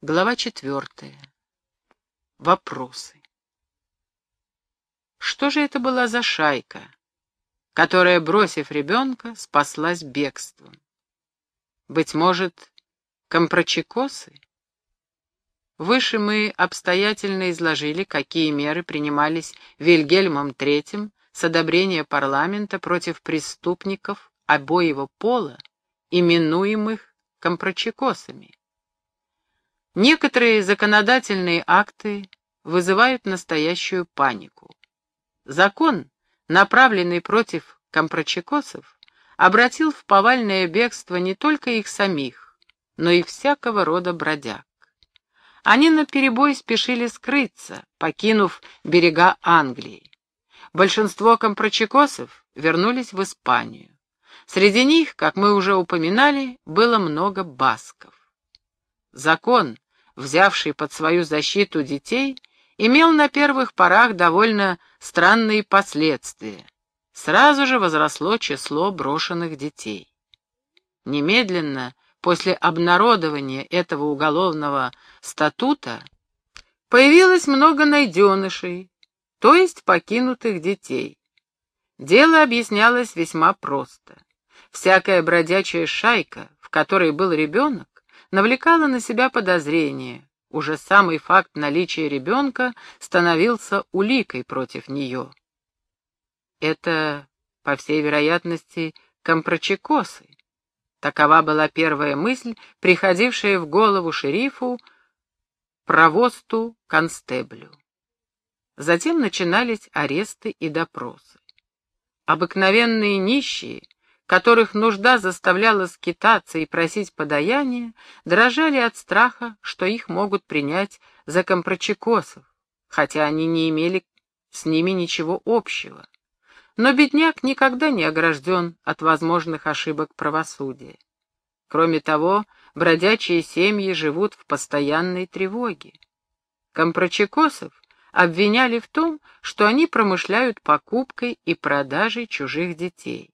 Глава четвертая. Вопросы. Что же это была за шайка, которая, бросив ребенка, спаслась бегством? Быть может, компрочекосы? Выше мы обстоятельно изложили, какие меры принимались Вильгельмом III с одобрения парламента против преступников обоего пола, именуемых компрочекосами. Некоторые законодательные акты вызывают настоящую панику. Закон, направленный против компрочекосов, обратил в повальное бегство не только их самих, но и всякого рода бродяг. Они наперебой спешили скрыться, покинув берега Англии. Большинство компрочекосов вернулись в Испанию. Среди них, как мы уже упоминали, было много басков. Закон, взявший под свою защиту детей, имел на первых порах довольно странные последствия. Сразу же возросло число брошенных детей. Немедленно после обнародования этого уголовного статута появилось много найденышей, то есть покинутых детей. Дело объяснялось весьма просто. Всякая бродячая шайка, в которой был ребенок, навлекало на себя подозрение. Уже самый факт наличия ребенка становился уликой против нее. Это, по всей вероятности, компрочекосы. Такова была первая мысль, приходившая в голову шерифу, провосту, констеблю. Затем начинались аресты и допросы. Обыкновенные нищие которых нужда заставляла скитаться и просить подаяния, дрожали от страха, что их могут принять за компрочекосов, хотя они не имели с ними ничего общего. Но бедняк никогда не огражден от возможных ошибок правосудия. Кроме того, бродячие семьи живут в постоянной тревоге. Компрочекосов обвиняли в том, что они промышляют покупкой и продажей чужих детей.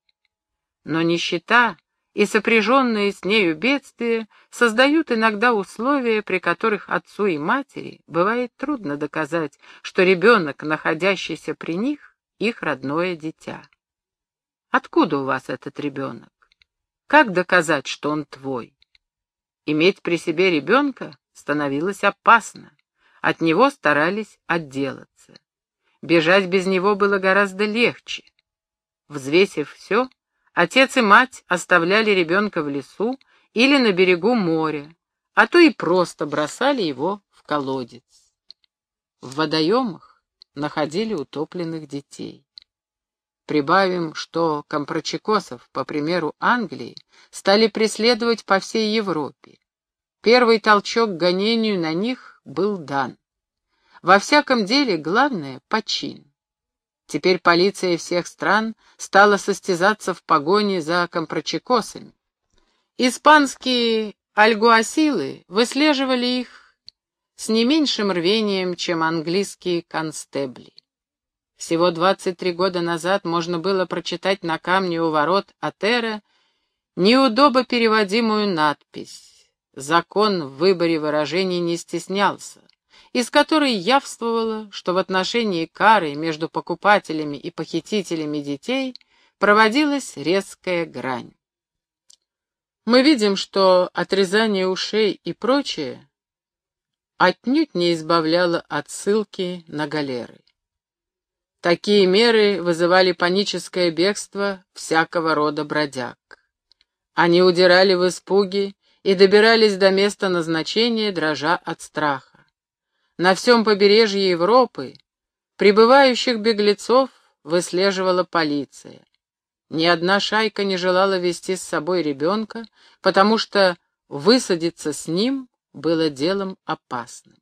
Но нищета и сопряженные с нею бедствия создают иногда условия, при которых отцу и матери бывает трудно доказать, что ребенок, находящийся при них, их родное дитя. Откуда у вас этот ребенок? Как доказать, что он твой? Иметь при себе ребенка становилось опасно. От него старались отделаться. Бежать без него было гораздо легче. Взвесив все, Отец и мать оставляли ребенка в лесу или на берегу моря, а то и просто бросали его в колодец. В водоемах находили утопленных детей. Прибавим, что компрочекосов, по примеру Англии, стали преследовать по всей Европе. Первый толчок к гонению на них был дан. Во всяком деле главное — почин. Теперь полиция всех стран стала состязаться в погоне за компрочекосами. Испанские альгуасилы выслеживали их с не меньшим рвением, чем английские констебли. Всего 23 года назад можно было прочитать на камне у ворот Атера неудобо переводимую надпись. Закон в выборе выражений не стеснялся из которой явствовало, что в отношении кары между покупателями и похитителями детей проводилась резкая грань. Мы видим, что отрезание ушей и прочее отнюдь не избавляло от ссылки на галеры. Такие меры вызывали паническое бегство всякого рода бродяг. Они удирали в испуге и добирались до места назначения, дрожа от страха. На всем побережье Европы прибывающих беглецов выслеживала полиция. Ни одна шайка не желала вести с собой ребенка, потому что высадиться с ним было делом опасным.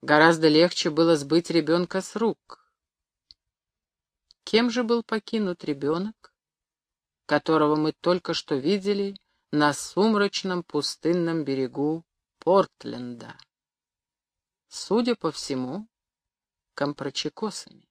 Гораздо легче было сбыть ребенка с рук. Кем же был покинут ребенок, которого мы только что видели на сумрачном пустынном берегу Портленда? Судя по всему, компрочекосами.